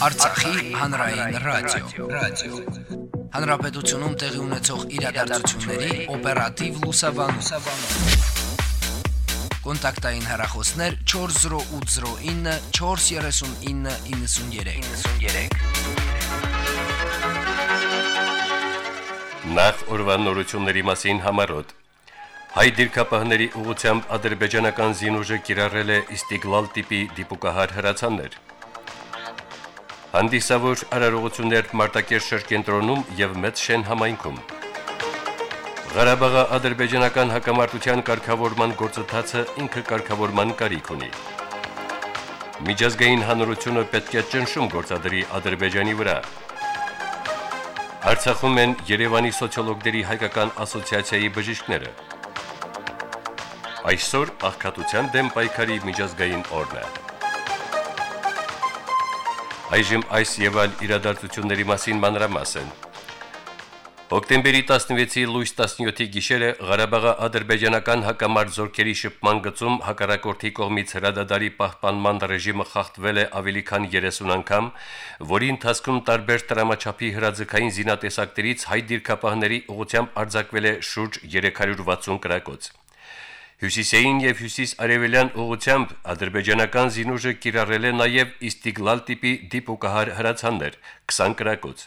Արցախի հանրային ռադիո, ռադիո։ Հանրապետությունում տեղի ունեցող իրադարձությունների օպերատիվ լուսաբանում։ Կոնտակտային հեռախոսներ 40809 43993։ 93։ Նախ ուրվանորությունների մասին համարոտ Հայ դիրքապահների ուղությամբ ադրբեջանական զինուժը կիրառել է Իստիգլալ տիպի դիպուկահար հրացաններ։ Հանդիսավոր արարողություններ Մարտակերտ շրջենտրոնում եւ Մեծ Շեն համայնքում։ Ղարաբաղի ադրբեջանական հակամարտության կարգավորման գործընթացը ինքը կարգավորման կարիք ունի։ Միջազգային հանրությունը պետք է ճնշում գործադրի Ադրբեջանի վրա։ Արցախում են Երևանի սոցիոլոգների հայկական ասոցիացիայի բժիշկները։ Այսօր աղքատության դեմ պայքարի միջազգային օրն է։ Այժմ այս եւ այլ իրադարձությունների մասին մանրամասն։ Հոկտեմբերի 16-ի լույս 17-ի գիշերը Ղարաբաղի ադրբեջանական հակամարտ զորքերի շփման գծում հակառակորդի կողմից հրադադարի պահպանման ռեժիմը խախտվել է ավելի քան 30 անգամ, որի ընթացքում տարբեր տրամաչափի հրաձգային զինատեսակներից հայ դիրքապահների ուղությամբ արձակվել է շուրջ 360 կրակոց։ Հյուսիսային եւ հյուսիս-արևելյան ուղությամբ ադրբեջանական զինուժը կիրառել է նաեւ Իստիգլալ տիպի դիպուկահար հրացաններ 20 կրակոց։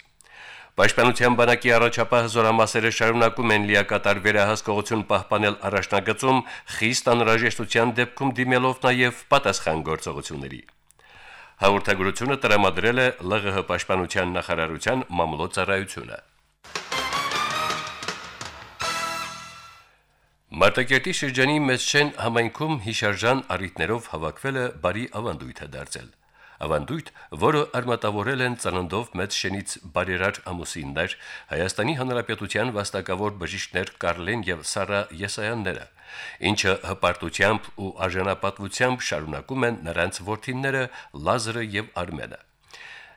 Պաշտպանության բանակի առաջապահ զորամասերը շարունակում են լիակատար վերահսկողություն պահպանել առաջնագծում խիստ անհրաժեշտության դեպքում դիմելով նաև պատասխան գործողությունների։ Հաղորդագրությունը տրամադրել է ԼՂՀ պաշտպանության նախարարության մամլոյցարայությունը։ Մարտակերտի շրջանի Մեծչեն համայնքում հիշարժան առիթներով հավաքվելը բարի ավանդույթ է դարձել։ Ավանդույթ, որը արմատավորել են ծննդով Մեծշենից բարերար ամուսիններ, Հայաստանի Հանրապետության վաստակավոր բժիշկներ Կարլեն եւ Սարա Եսայանները, ինչը հպարտությամբ ու արժանապատվությամբ շարունակում են նրանց որդինները Լազարը եւ Արմենը։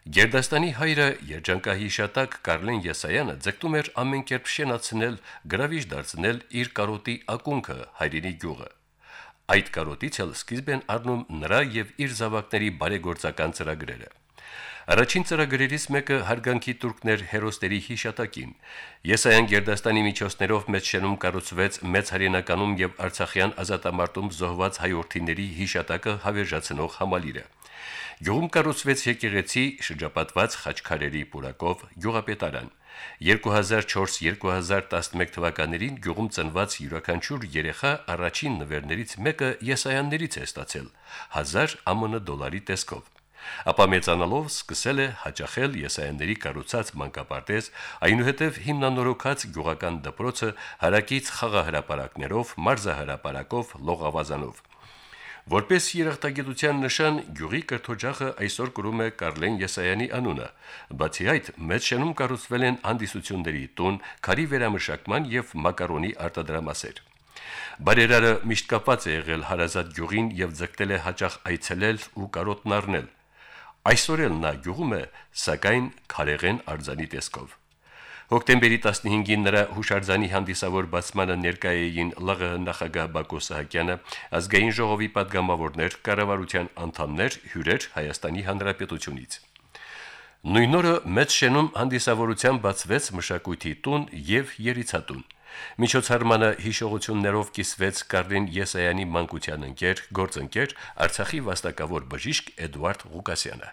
Գերդաստանի հայրը երջանկահի շատակ Կարլեն Եսայանը ձգտում էր ամեն կերպ շենացնել, գրավիչ դարձնել իր կարոտի ակունքը հայրենի գյուղը։ Այդ կարոտից էլ սկիզբ են առնում նրա եւ իր զավակների բարեգործական ծրագրերը։ Առաջին ծրագրերից մեկը հարգանքի турքներ հերոսների հիշատակին։ Եսայան Գերդաստանի միջոցներով մեծ շենում կառուցվեց մեծ հaryանականում եւ Արցախյան ազատամարտում զոհված հայորդիների հիշատակը հավերժացնող համալիրը։ Գյուղում կառուցվեց եկեղեցի շրջապատված խաչքարերի պուրակով գյուղապետարան։ 2004-2011 թվականներին գյուղում ծնված յուրաքանչյուր երեխա առաջին նվերներից մեկը եսայաններից է ստացել 1000 ԱՄՆ դոլարի տեսքով ապա մեծանալով սկսել է հաճախել եսայանների կառուցած մանկապարտեզ, այնուհետև հիմնանորոգած գյուղական դպրոցը հարակից խաղահրապարակներով, մարզահրապարակով, լողավազանով։ Որպես երախտագիտության նշան գյուղի կրթօջախը այսօր կրում է Կարլեն Եսայանի անունը։ Բացի այդ, մեծ շենում կառուցվել են հանդիսությունների տուն, քարի վերամշակման եւ մակարոնի արտադրամասեր։ Բարերարը միշտ կապված է եղել հարազատ գյուղին եւ ձգտել է հաճախ այցելել ու կարոտնն առնել։ Այսօր էլ նա գյուղում է, սակայն քարեղեն արձանի տեսքով։ Հոկտեմբերի 15-ին նրա հուշարձանի հանդիսավոր բացմանը ներկայ էին ԼՂՀ նախագահ Բակո Սահակյանը, ազգային ժողովի падգամավորներ, կառավարության անդամներ, հյուրեր Հայաստանի Հանրապետությունից։ Նույն օրը մեծ շենում հանդիսավորության բացվեց մշակույթի տուն եւ երիցատուն։ Միջոցառմանը հիշողություններով կիսվեց Կարլին Եսայանի մանկության ընկեր, գործընկեր Արցախի վաստակավոր բժիշկ Էդվարդ Ղուկասյանը։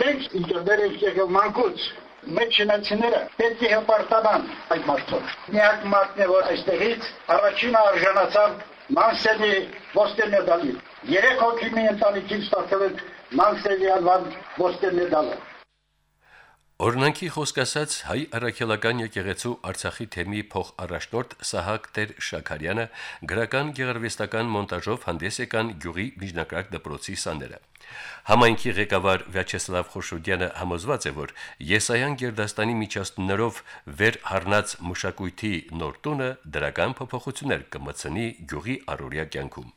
Մենք ընկերներ ենք եղել մանկուց, Մեր շնացիները պետք է հպարտանան այդ մարդով։ Միակ մարդն է, որ այստեղից առաջինը արժանացավ Մանսելի ոսկե մեդալի։ Երեք հոգի մի ընտանիքին ստացել են Մանսելի անվան ոսկե մեդալը։ Օրնանքի խոսքասած հայ առաքելական եկեղեցու Արցախի թեմի փոխ առաջնորդ Սահակ Տեր Շաքարյանը գրական գեղարվեստական մոնտաժով հանդես եկան գյուղի միջնակարգ դպրոցի սաները։ Համայնքի ղեկավար Վյաչեսլավ Խոշոդյանը համոզված է, որ Եսայան Գերդաստանի միջոցներով վեր հառնած մշակույթի նոր տունը դրական փոփոխություններ կմցնի գյուղի առօրյա կյանքում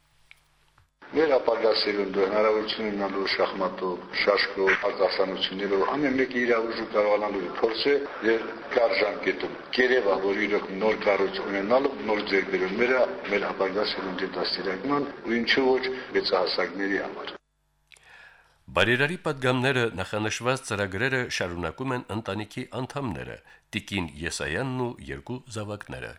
մեր ապագա սերունդը հնարավորություն ունենալու շախմատով, շաշկով, արտասանություններով ամեն մեկը իր ուժը կարողանալու փորձը եւ կար ժամկետում։ Գերեվա, որ իրոք նոր կառույց ունենալու նոր ձեռքբերումները մեր ապագա սերունդի դաստիարակման ու ինչու ոչ մեծահասակների համար։ Բարերարի падգամները նախանշված ծրագրերը շարունակում են ընտանիքի անդամները՝ Տիկին Եսայանն ու երկու զավակները։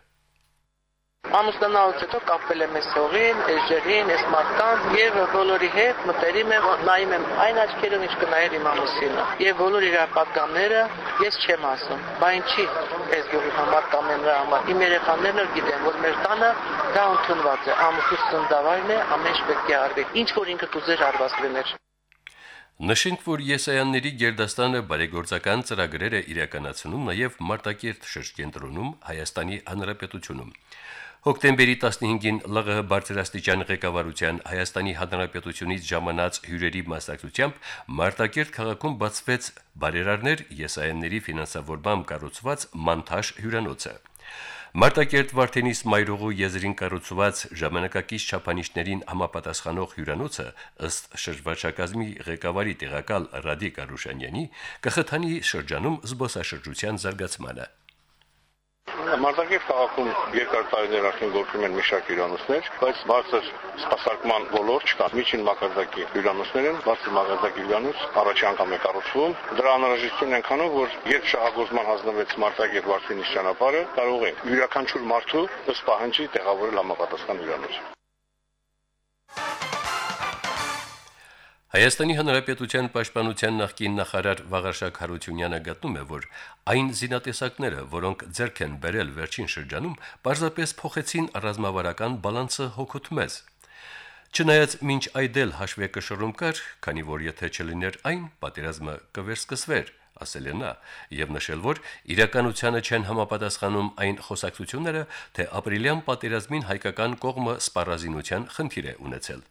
Ամուսնանալուց հետո կապվել եմ այս հողին, այս ջրին, այս մարդկանց եւ բոլորի հետ մտերիմ եմ, նայում եմ այն աչքերով, ինչ կնայեր իմ ամուսինը։ Եվ բոլոր իր պատգամները ես չեմ ասում, բա ինչի այս գյուղի համար կամ նրա համար։ Իմ երեխաներն էլ գիտեն, որ մեր տանը դա ընդունված է, ամուսնու սնդավայրն է, ամեն ինչ պետք է արվի։ Ինչ որ ինքը կուզեր արված լիներ։ Նշենք, որ Եսայանների գերդաստանը բարեգործական ծրագրեր է իրականացնում նաև Մարտակերտ շրջենտրոնում Հայաստանի Հանրապետությունում։ Հոկտեմբերի 15-ին ԼՂՀ բարձրաստիճան ղեկավարության Հայաստանի Հանրապետությունից ժամանած հյուրերի մասնակցությամբ Մարտակերտ քաղաքում բացվեց բարերարներ Եսայանների ֆինանսավորմամբ կառուցված Մանթաշ հյուրանոցը։ Մարտակերտ Վարդենիս Մայրուղու եզրին կառուցված ժամանակակից չափանիշներին համապատասխանող հյուրանոցը ըստ շրջվարչակազմի ղեկավարի տեղակալ Ռադիկ Արուշանյանի կխթանի շրջանում զբոսաշրջության զարգացմանը։ Մարտակերտ քաղաքում երկար տարիներ արդեն գործում են մի շարք հյուրանոցներ, բայց բարձր սպասարկման ոլորտ չկա։ Միջին մակարդակի հյուրանոցներ են, բարձր մակարդակի հյուրանոց առաջի անգամ է կառուցվում։ Դրա անհրաժեշտություն ենքանով, որ երբ շահագործման հանձնվեց Մարտակերտ Վարդենիս ճանապարհը, կարող է յուրաքանչյուր մարդու ըստ պահանջի տեղավորել համապատասխան հյուրանոց։ Հայաստանի Հանրապետության Պաշտպանության նախկին նախարար Վաղարշակ Հարությունյանը գտնում է, որ այն զինատեսակները, որոնք ձեռք են բերել վերջին շրջանում, պարզապես փոխեցին ռազմավարական բալանսը հոգոտ մեզ։ Չնայած մինչ այդել հաշվեկշռում կար, քանի որ եթե չլիներ այն, պատերազմը կվերսկսվեր, ասել է նա, եւ նշել, որ իրականությանը չեն համապատասխանում այն խոսակցությունները, թե ապրիլյան պատերազմին հայկական կողմը սպառազինության խնդիր է ունեցել։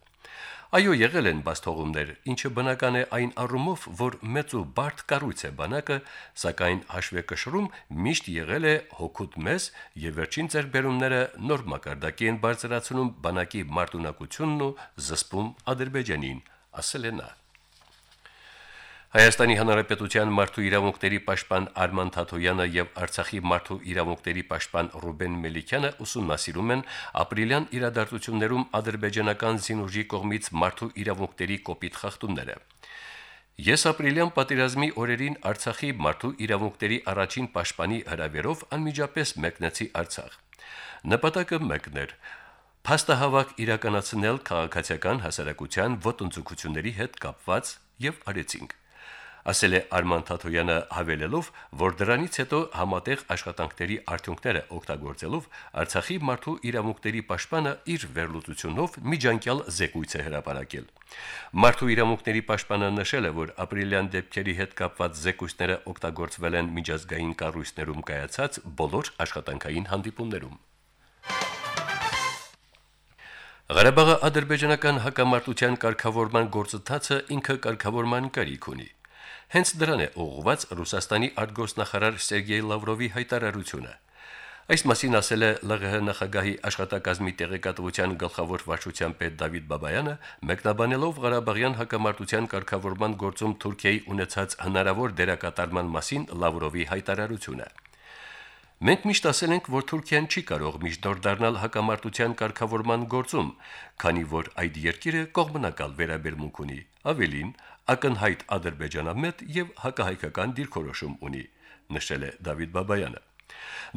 Այո, եղել են բաստողումներ, ինչը բնական է այն առումով, որ մեծ ու բարդ կառույց է բանակը, սակայն հաշվեկշռում միշտ եղել է հոգուտ մեզ եւ վերջին ձեռբերումները նոր մակարդակի են բարձրացնում բանակի մարտունակությունն ու զսպում Ադրբեջանին, ասել է նա. Հայաստանի Հանրապետության մարդու իրավունքների պաշտպան Արման Թաթոյանը եւ Արցախի մարդու իրավունքների պաշտպան Ռուբեն Մելիքյանը ուսումնասիրում են ապրիլյան իրադարձություններում ադրբեջանական զինուժի կողմից մարդու իրավունքների կոպիտ խախտումները։ Ես ապրիլյան պատերազմի օրերին Արցախի մարդու իրավունքների առաջին պաշտպանի հրավերով անմիջապես մեկնեցի Արցախ։ Նպատակը մեկն էր՝ փաստահավաք իրականացնել քաղաքացիական հասարակության ոտնձգությունների հետ կապված եւ արեցինք ասել է Արման Թաթոյանը հավելելով, որ դրանից հետո համատեղ աշխատանքների արդյունքները օգտագործելով Արցախի մարդու իրավունքների պաշտպանը իր վերլուծությունով միջանկյալ զեկույց է հրապարակել։ Մարդու իրավունքների պաշտպանը նշել է, որ ապրիլյան դեպքերի հետ կապված զեկույցները օգտագործվել են միջազգային կառույցներում կայացած բոլոր աշխատանքային հանդիպումներում։ Ղարաբաղի ադրբեջանական հակամարտության կարգավորման գործընթացը ինքը կարգավորման կարիք ունի։ Հենց դրան է ուղղված Ռուսաստանի արտգործնախարար Սերգեյ Լավրովի հայտարարությունը։ Այս մասին ասել է ԼՂՀ նախագահի աշխատակազմի տեղեկատվության գլխավոր վարչության պետ Դավիթ Բաբայանը, մեկնաբանելով Ղարաբաղյան հակամարտության կարգավորման գործում Թուրքիայի ունեցած հնարավոր դերակատարման մասին Լավրովի հայտարարությունը։ Մենք միշտ ասել ենք, որ Թուրքիան չի կարող միջնորդ դառնալ հակամարտության կարգավորման գործում, քանի որ այդ երկիրը կողմնակալ վերաբերմունք ունի։ Ավելին, ակնհայտ ադրբեջանամետ եւ հակահայկական դիրքորոշում ունի, նշել է Դավիթ Բաբայանը։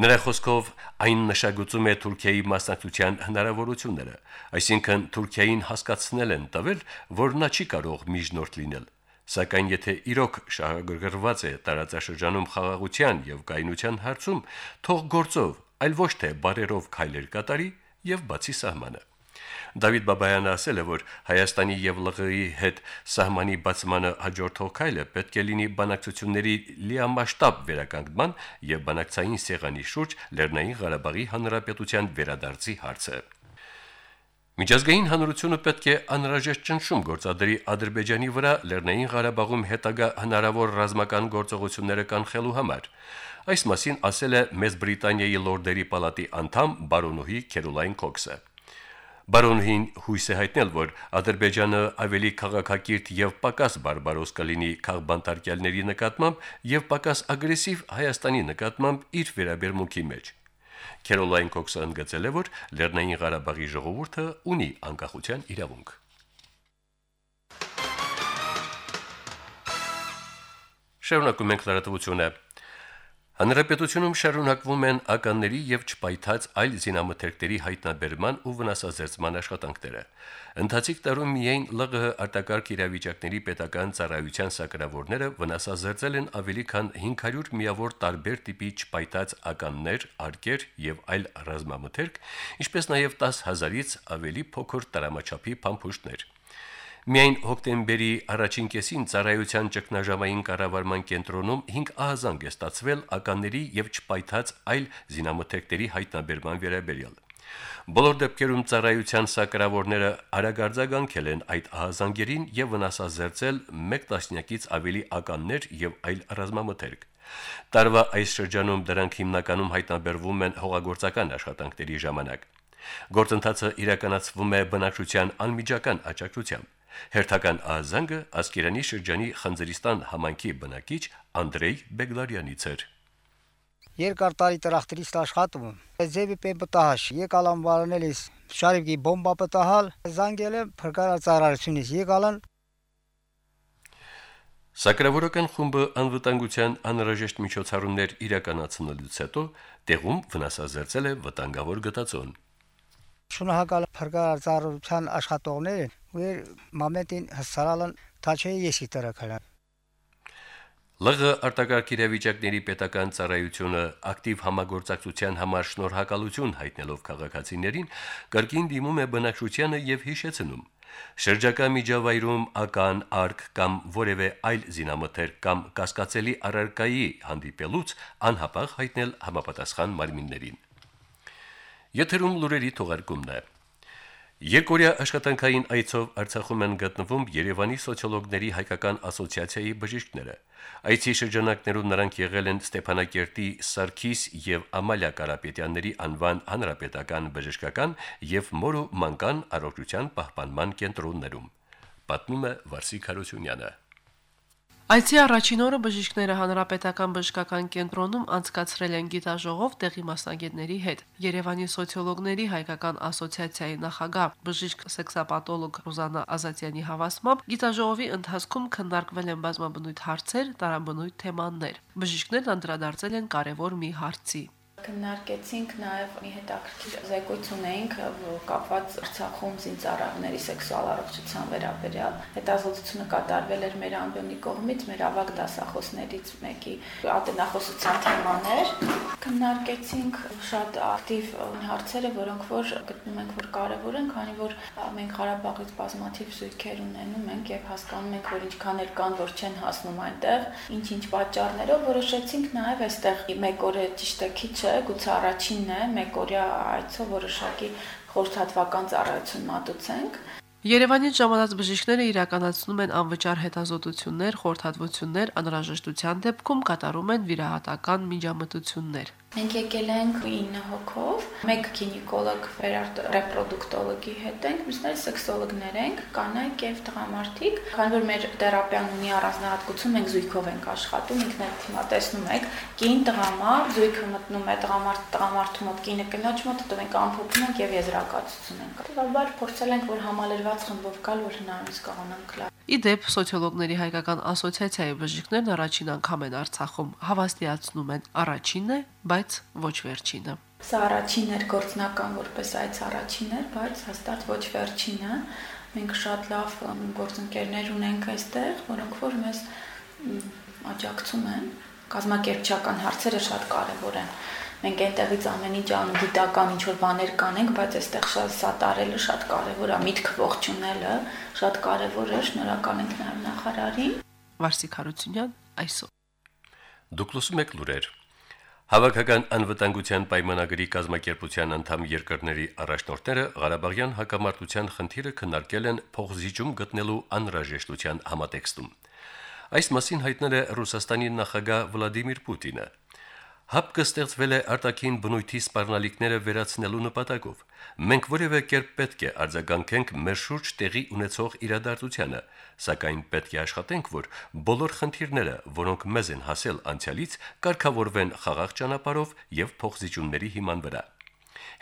Նրա խոսքով այն նշագծում է Թուրքիայի մասնակցության հնարավորությունները, այսինքն Թուրքիային հասկացնել են տվել, որ նա չի կարող միջնորդ լինել։ Սակայն եթե իրոք շահագրգռված է տարածաշրջանում խաղաղության եւ կայունության հարցում, թող գործով, այլ ոչ թե բարերով քայլեր կատարի եւ բացի սահմանը։ Դավիթ Բաբայանը ասել է, որ Հայաստանի եւ ԼՂՀ-ի հետ սահմանի բացմանը հաջորդող քայլը պետք է լինի բանակցությունների լիամասշտաբ վերականգնման եւ բանակցային սեղանի շուրջ Լեռնային Ղարաբաղի Հանրապետության վերադարձի հարցը։ Միջազգային հանրությունը պետք է անհրաժեշտ ճնշում գործադրի Ադրբեջանի վրա Լեռնային Ղարաբաղում հետագա հնարավոր ռազմական գործողությունները կանխելու համար։ Այս մասին ասել է Մեծ Բրիտանիայի Լորդերի պալատի անդամ բարոնուհի Քերոլայն Քոքսը։ Բարոնհին հույս է հայտնել, որ Ադրբեջանը ավելի քաղաքակիրթ եւ պակաս բարբարոս կլինի քաղբանտարկյալների նկատմամբ եւ պակաս ագրեսիվ Հայաստանի նկատմամբ իր վերաբերմունքի մեջ։ Քերոլայն Կոքսը ընդգծել է, որ Լեռնային Ղարաբաղի ժողովուրդը ունի անկախության իրավունք։ Շարունակում ենք լրատվությունը։ Հանրապետությունում շարունակվում են ականների եւ չպայթած այլ զինամթերքների հայտնաբերման ու վնասազերծման աշխատանքները։ Ընթացիկ տարում միայն ԼՂՀ արտակարգ իրավիճակների պետական ծառայության սակրավորները վնասազերծել են ավելի քան 500 միավոր տարբեր տիպի չպայթած ականներ, արկեր եւ այլ ռազմամթերք, ինչպես նաեւ 10000-ից ավելի փոքր տրամաչափի փամփուշտներ։ Միայն հոկտեմբերի առաջին կեսին ծառայության ճգնաժամային կառավարման կենտրոնում 5 ահազանգ է ստացվել ականների եւ չպայթած այլ զինամթերքների հայտնաբերման վերաբերյալ։ Բոլոր դեպքերում ծառայության սակրավորները արագարձագանքել են այդ ահազանգերին եւ վնասազերծել 1 տասնյակից ավելի ականներ եւ այլ ռազմամթերք։ Տարվա այս շրջանում դրանք հիմնականում հայտնաբերվում են հողագործական աշխատանքների ժամանակ։ Գործընթացը իրականացվում է բնակչության անմիջական աջակցությամբ։ Հերթական ահազանգը Ասկերանի շրջանի Խանձրիստան համանքի բնակիչ Անդրեյ Բեգլարյանից էր։ Երկար տարի տրախտերից աշխատում։ Ձեւի պեն պտահաշ, եկալան վարանելիս շարիվի բոմբա պտահալ, զանգել եմ փրկարար ծառայությունից, եկալան Սակրավորական խումբը անվտանգության անհրաժեշտ միջոցառումներ իրականացնելուց հետո տեղում վնասազերծել է վտանգավոր գտածոն։ Շնորհակալ փրկարար ծառայության աշխատողներին, որ մամենտին հասարալն թաչե եսի տրակալան։ ԼՂ արտակարգ իրավիճակների պետական ծառայությունը ակտիվ համագործակցության համար շնորհակալություն հայտնելով քաղաքացիներին կրկին դիմում է բնակչությանը եւ հիշեցնում. Շրջակա միջավայրում ական, արկ կամ որևէ այլ զինամթերք կամ կասկածելի առարկայի հանդիպելուց անհապաղ հայտնել համապատասխան մարմիններին։ Եթերում լուրերի թողարկումն է։ Երկորյա աշխատանքային այցով Արցախում են գտնվում Երևանի սոցիոլոգների հայկական ասոցիացիայի բժիշկները։ Այցի շրջանակներում նրանք եղել են Ստեփանակերտի Սարգիս եւ Ամալիա Կարապետյանների անվան հանրապետական բժշկական եւ Մորու մանկան առողջության պահպանման կենտրոններում։ Պատմում է Վարսիկ Հարությունյանը։ Այցի առաջին օրը բժիշկները հանրապետական բժշկական կենտրոնում անցկացրել են գիտաժողով տեղի մասնագետների հետ։ Երևանի սոցիոլոգների հայկական ասոցիացիայի նախագահ բժիշկ սեքսապաթոլոգ Ռոզանա Ազատյանի հավաստմամբ գիտաժողովի ընթացքում քննարկվել են բազմաբնույթ հարցեր, տարաբնույթ թեմաներ։ Բժիշկներն անդրադարձել են կարևոր մի հարցի Քննարկեցինք նաև մի հետաքրքիր զեկույց ունեինք կապված Արցախում զինծառայողների սեքսուալ առողջության վերաբերյալ։ Հետազոտությունը կատարվել էր մեր ամբիոնի կողմից, մեր ավագ դասախոսներից մեկի ատենախոսության թեմաներ։ Քննարկեցինք շատ ակտիվ հարցերը, որոնք որ գտնում ենք, որ կարևոր են, քանի որ մենք Ղարաբաղից բազմաթիվ զույգեր ունենում ենք եւ հասկանում ենք, որ ինչքան էլ կան, որ չեն հասնում այնտեղ, ինչ-ինչ պատճառներով որոշեցինք նաև այստեղ մեկ օրը ճիշտ է քիչ է, գուցե առաջինն է մեկօրյա այցով որոշակի խորհրդատվական ծառայություն մատուցենք Երևանից ժամանած բժիշկները իրականացնում են անվճար հետազոտություններ, խորհրդատվություններ, անհրաժեշտության դեպքում կատարում են վիրահատական միջամտություններ։ Մենք եկել ենք 9 հոգով, մեկ գինեկոլոգ, վերարտ ռեպրոդուկտոլոգի հետ ենք, մյուսները սեքսոլոգներ ենք, կանայք եւ տղամարդիկ։ Քանի որ մեր թերապիան ունի առանձնահատկություն, մենք զույգով ենք աշխատում, ինքներդ հիմա տեսնում եք, կին տղամարդ, զույգը մտնում է տղամարդ, տղամարդու մոտ, կինը կնոջ մոտ, հետո մենք ամփոփում ենք եւ եզրակացություն ենք։ Դեպաբար փորձել ենք, որ համալրված խմբով գալ, որ հնարավորինս կարողանանք լավ Իդեպ սոցիոլոգների հայկական ասոցիացիայի բժիշկներն առաջին անգամ են Արցախում հավաստիացնում են. Առաջինն է, բայց ոչ վերջինը։ Սա առաջին էր գործնական որպես այց առաջին էր, բայց հաստատ ոչ վերջինը։ Մենք շատ լավ գործընկերներ ունենք այստեղ, որոնք որ մեզ աջակցում են։ Կազմակերպչական հարցերը շատ կարևոր են մենք այնտեղից ամեն ինչ անում գիտական ինչ որ բաներ կանենք, բայց այստեղ շատ սատարելը շատ կարևոր է, միտք ողջունելը շատ կարևոր է, շնորհակալ ենք նաև նախարարին։ Վարսիկ Հարությունյան այսօր։ Դուք լսում եք լուրեր։ Հավաքական անվտանգության պայմանագրի կազմակերպության անդամ երկրների առաջնորդները Ղարաբաղյան հակամարտության խնդիրը քննարկել են փոխզիջում գտնելու անհրաժեշտության համատեքստում։ Այս մասին հայտնել է Ռուսաստանի նախագահ Վլադիմիր Պուտինը։ Հապ կստեղծվել է արտաքին բնույթի սպառնալիքները վերացնելու նպատակով։ Մենք որևէ կերպ պետք է արձագանքենք մեր շուրջ տեղի ունեցող իրադարձությանը, սակայն պետք է աշխատենք, որ բոլոր խնդիրները, որոնք մեզ են հասել անցյալից, կարգավորվեն խաղաղ ճանապարհով եւ փոխզիջումների հիման վրա։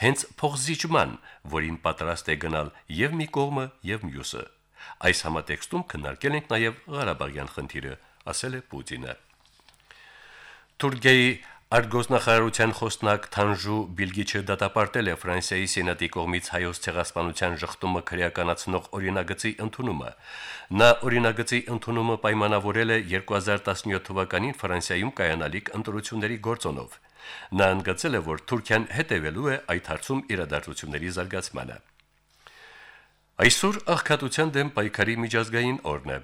Հենց փոխզիջման, որին պատրաստ է գնալ եւ մի կողմը եւ մյուսը։ Այս համատեքստում քննարկել ենք նաեւ Ղարաբաղյան խնդիրը, ասել է Պուտինը։ Թուրքիայի Արտգոսնախարարության խոսնակ Թանժու Բիլգիչը դատապարտել է Ֆրանսիայի Սենատի կողմից հայոց ցեղասպանության շղթումը քրեականացնող օրինագծի ընդունումը։ Նա օրինագծի ընդունումը պայմանավորել է 2017 թվականին Ֆրանսիայում կայանալիք ընտրությունների գործոնով։ Նա ընդգծել է, որ Թուրքիան հետևելու է այդ հարցում իրադարձությունների զարգացմանը։ Այսօր աղքատության դեմ պայքարի միջազգային օրն է։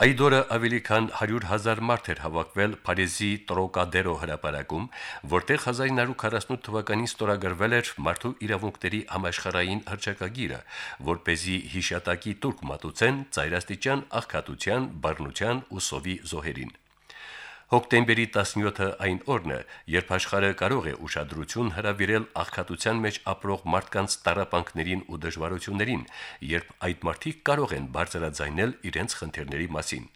Այդ օրը ավելի քան 100 հազար մարդ էր հավաքվել Փարիզի Տրոկադերո հրապարակում, որտեղ 1948 թվականին ստորագրվել էր մարդու իրավունքների համաշխարհային հռչակագիրը, որ เป զի հիշատակի турք մատուցեն ծայրաստիճան աղքատության, բռնության ու սովի զոհերին։ Հոկտեմբերի 17-ը այն օրն է, երբ աշխարհը կարող է ուշադրություն հրավիրել աղքատության մեջ ապրող մարդկանց տարապանքներին ու դժվարություններին, երբ այդ մարդիկ կարող են բարձրաձայնել իրենց խնդիրների մասին։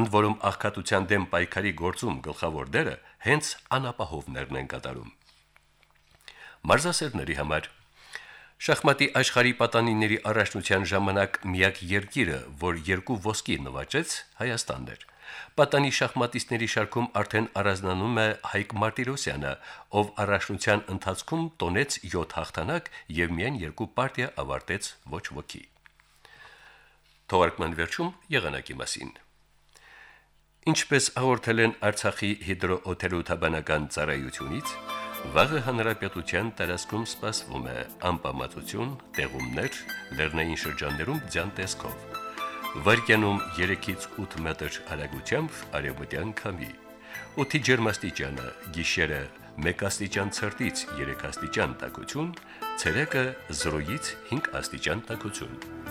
Ընդ որում աղքատության դեմ պայքարի գործում գլխավոր դերը հենց անապահովներն են կատարում։ Մարզասերների համար. Շախմատի աշխարհի պատանիների առաջնության ժամանակ միակ երկիրը, որ երկու ոսկի նվաճեց, Հայաստանն էր։ Պատանի շախմատիստների շարքում արդեն առանձնանում է Հայկ Մարտիրոսյանը, ով առաջնության ընթացքում տոնեց 7 հաղթանակ եւ միայն երկու պարտիա ավարտեց ոչ ոքի։ Թողարկման վերջում եղանակի մասին։ Ինչպես հաղորդել են Արցախի հիդրոօթերոթաբանական ծառայությունից, վաղը հանրապետության տարածքում սպասվում է անպամատություն, տեղումներ, լեռնային շրջաններում ձյան տեսքով վարկյանում 3-ից 8 մետր հեռագությամբ արևմտյան քամի։ Օդի ջերմաստիճանը՝ գիշերը 1 աստիճան ցրտից 3 աստիճան տաքություն, ցերեկը 0-ից 5 աստիճան տաքություն։